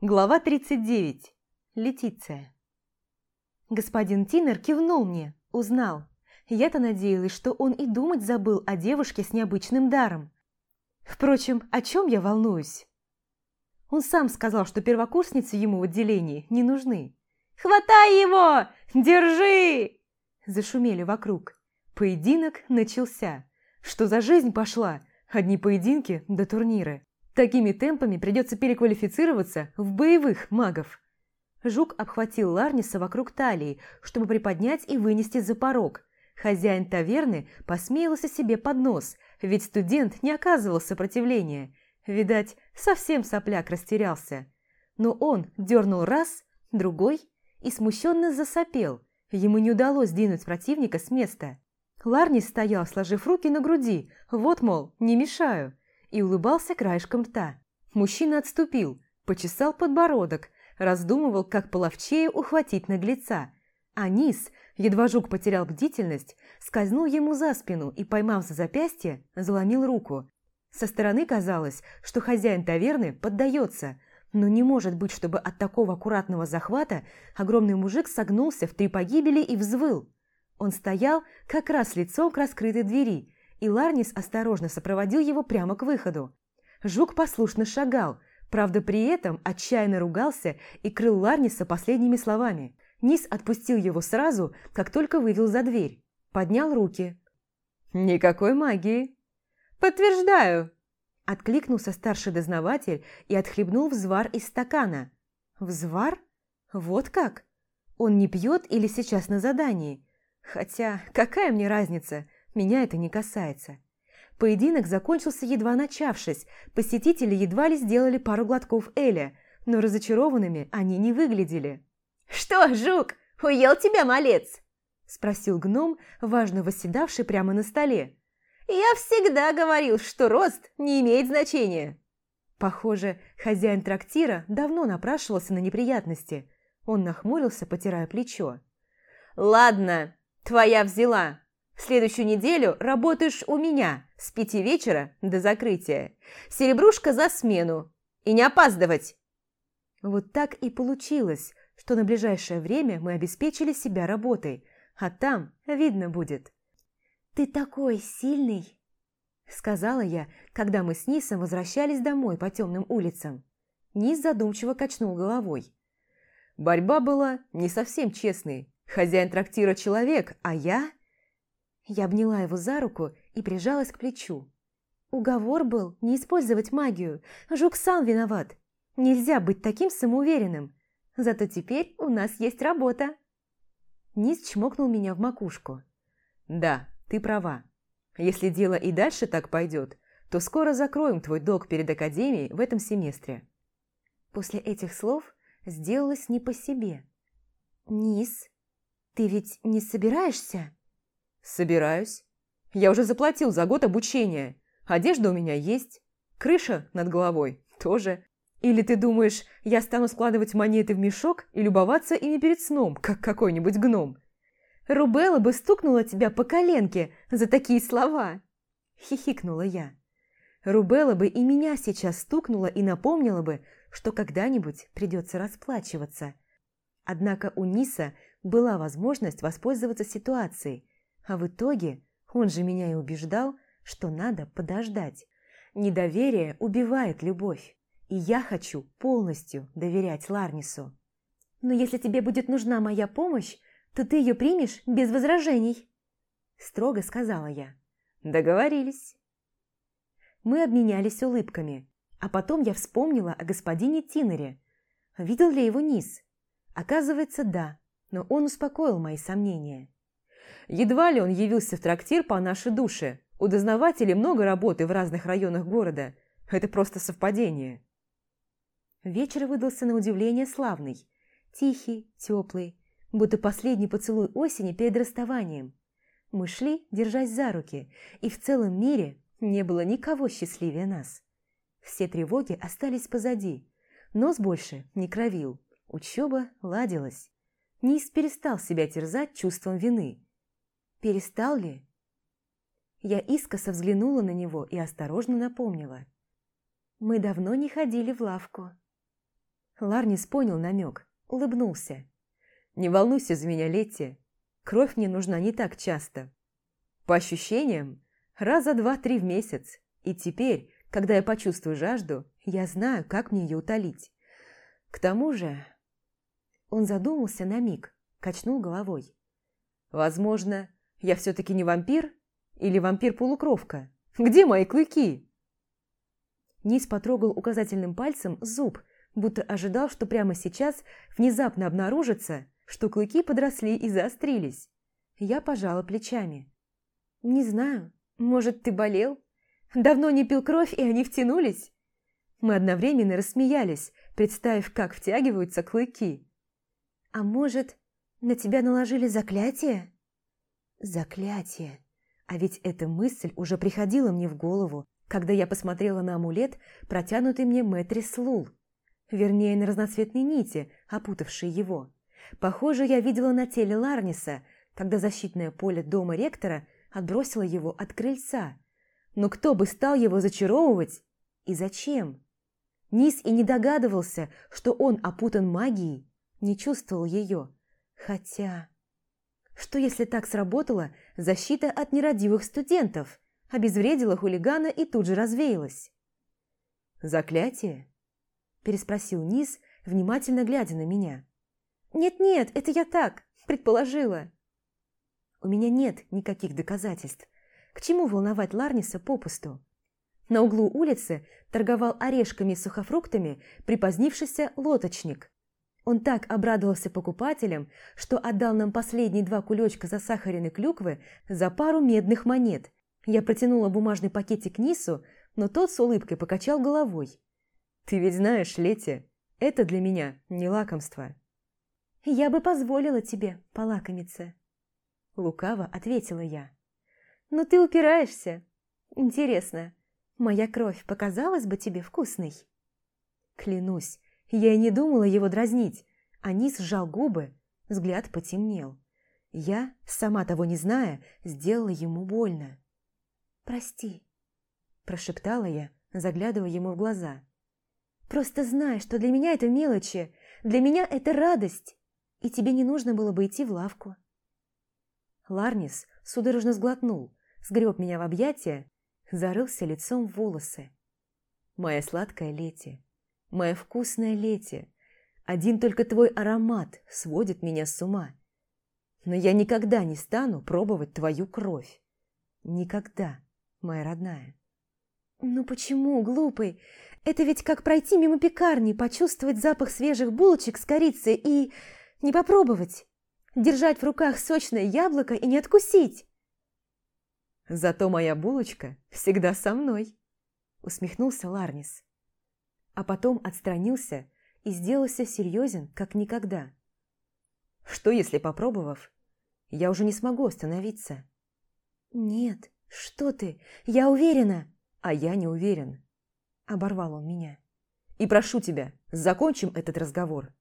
Глава 39. Летиция. Господин Тинер кивнул мне, узнал. Я-то надеялась, что он и думать забыл о девушке с необычным даром. Впрочем, о чем я волнуюсь? Он сам сказал, что первокурсницы ему в отделении не нужны. «Хватай его! Держи!» Зашумели вокруг. Поединок начался. Что за жизнь пошла? Одни поединки до турниры. Такими темпами придется переквалифицироваться в боевых магов. Жук обхватил Ларниса вокруг талии, чтобы приподнять и вынести за порог. Хозяин таверны посмеялся себе под нос, ведь студент не оказывал сопротивления. Видать, совсем сопляк растерялся. Но он дернул раз, другой и смущенно засопел. Ему не удалось двинуть противника с места. Ларнис стоял, сложив руки на груди, вот, мол, не мешаю и улыбался краешком рта. Мужчина отступил, почесал подбородок, раздумывал, как половчее ухватить наглеца. А низ, едва жук потерял бдительность, скользнул ему за спину и, поймав за запястье, заломил руку. Со стороны казалось, что хозяин таверны поддается, но не может быть, чтобы от такого аккуратного захвата огромный мужик согнулся в три погибели и взвыл. Он стоял как раз лицом к раскрытой двери, и Ларнис осторожно сопроводил его прямо к выходу. Жук послушно шагал, правда при этом отчаянно ругался и крыл Ларниса последними словами. Низ отпустил его сразу, как только вывел за дверь. Поднял руки. «Никакой магии!» «Подтверждаю!» Откликнулся старший дознаватель и отхлебнул взвар из стакана. «Взвар? Вот как? Он не пьет или сейчас на задании? Хотя, какая мне разница?» Меня это не касается. Поединок закончился едва начавшись, посетители едва ли сделали пару глотков Эля, но разочарованными они не выглядели. «Что, жук, уел тебя малец?» – спросил гном, важно восседавший прямо на столе. «Я всегда говорил, что рост не имеет значения». Похоже, хозяин трактира давно напрашивался на неприятности. Он нахмурился, потирая плечо. «Ладно, твоя взяла. Следующую неделю работаешь у меня с пяти вечера до закрытия. Серебрушка за смену. И не опаздывать!» Вот так и получилось, что на ближайшее время мы обеспечили себя работой, а там видно будет. «Ты такой сильный!» Сказала я, когда мы с Нисом возвращались домой по темным улицам. Нис задумчиво качнул головой. Борьба была не совсем честной. Хозяин трактира человек, а я я обняла его за руку и прижалась к плечу. Уговор был не использовать магию. Жук сам виноват. Нельзя быть таким самоуверенным. Зато теперь у нас есть работа. Низ чмокнул меня в макушку. Да, ты права. Если дело и дальше так пойдет, то скоро закроем твой долг перед Академией в этом семестре. После этих слов сделалось не по себе. Низ, ты ведь не собираешься? «Собираюсь. Я уже заплатил за год обучения. Одежда у меня есть. Крыша над головой тоже. Или ты думаешь, я стану складывать монеты в мешок и любоваться ими перед сном, как какой-нибудь гном? Рубелла бы стукнула тебя по коленке за такие слова!» Хихикнула я. Рубелла бы и меня сейчас стукнула и напомнила бы, что когда-нибудь придется расплачиваться. Однако у Ниса была возможность воспользоваться ситуацией, а в итоге он же меня и убеждал, что надо подождать. Недоверие убивает любовь, и я хочу полностью доверять Ларнису. Но если тебе будет нужна моя помощь, то ты ее примешь без возражений, строго сказала я. Договорились. Мы обменялись улыбками, а потом я вспомнила о господине Тинере. Видел ли его низ? Оказывается, да, но он успокоил мои сомнения. Едва ли он явился в трактир по нашей душе. У дознавателей много работы в разных районах города. Это просто совпадение. Вечер выдался на удивление славный. Тихий, теплый, будто последний поцелуй осени перед расставанием. Мы шли, держась за руки, и в целом мире не было никого счастливее нас. Все тревоги остались позади. Нос больше не кровил. Учеба ладилась. Низ перестал себя терзать чувством вины. Перестал ли? Я искоса взглянула на него и осторожно напомнила. Мы давно не ходили в лавку. Ларнис понял намек, улыбнулся. «Не волнуйся за меня, Летти. Кровь мне нужна не так часто. По ощущениям, раза два-три в месяц. И теперь, когда я почувствую жажду, я знаю, как мне ее утолить. К тому же...» Он задумался на миг, качнул головой. «Возможно, я все-таки не вампир? Или вампир-полукровка? Где мои клыки?» Низ потрогал указательным пальцем зуб, будто ожидал, что прямо сейчас внезапно обнаружится, что клыки подросли и заострились. Я пожала плечами. «Не знаю. Может, ты болел? Давно не пил кровь, и они втянулись?» Мы одновременно рассмеялись, представив, как втягиваются клыки. «А может, на тебя наложили заклятие?» «Заклятие. А ведь эта мысль уже приходила мне в голову, когда я посмотрела на амулет, протянутый мне Мэтрис Лул. Вернее, на разноцветные нити, опутавшие его. Похоже, я видела на теле Ларниса, когда защитное поле дома ректора отбросило его от крыльца. Но кто бы стал его зачаровывать и зачем? Низ и не догадывался, что он опутан магией, не чувствовал ее. Хотя... Что если так сработала защита от нерадивых студентов – обезвредила хулигана и тут же развеялась. «Заклятие?» – переспросил Низ, внимательно глядя на меня. «Нет-нет, это я так, предположила». «У меня нет никаких доказательств. К чему волновать Ларниса попусту?» На углу улицы торговал орешками и сухофруктами припозднившийся лоточник. Он так обрадовался покупателям, что отдал нам последние два кулечка засахаренной клюквы за пару медных монет – я протянула бумажный пакетик Нису, но тот с улыбкой покачал головой. «Ты ведь знаешь, Лети, это для меня не лакомство». «Я бы позволила тебе полакомиться», – лукаво ответила я. «Но ты упираешься. Интересно, моя кровь показалась бы тебе вкусной?» Клянусь, я и не думала его дразнить, а Нис сжал губы, взгляд потемнел. Я, сама того не зная, сделала ему больно. «Прости», – прошептала я, заглядывая ему в глаза. «Просто знай, что для меня это мелочи, для меня это радость, и тебе не нужно было бы идти в лавку». Ларнис судорожно сглотнул, сгреб меня в объятия, зарылся лицом в волосы. «Моя сладкая Лети, моя вкусная Лети, один только твой аромат сводит меня с ума. Но я никогда не стану пробовать твою кровь. Никогда» моя родная. «Ну почему, глупый? Это ведь как пройти мимо пекарни, почувствовать запах свежих булочек с корицей и... не попробовать. Держать в руках сочное яблоко и не откусить». «Зато моя булочка всегда со мной», — усмехнулся Ларнис. А потом отстранился и сделался серьезен, как никогда. «Что, если, попробовав, я уже не смогу остановиться?» «Нет», «Что ты? Я уверена!» «А я не уверен!» Оборвал он меня. «И прошу тебя, закончим этот разговор!»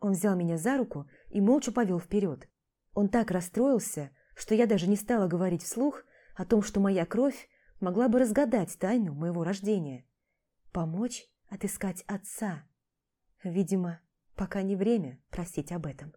Он взял меня за руку и молча повел вперед. Он так расстроился, что я даже не стала говорить вслух о том, что моя кровь могла бы разгадать тайну моего рождения. Помочь отыскать отца. Видимо, пока не время просить об этом.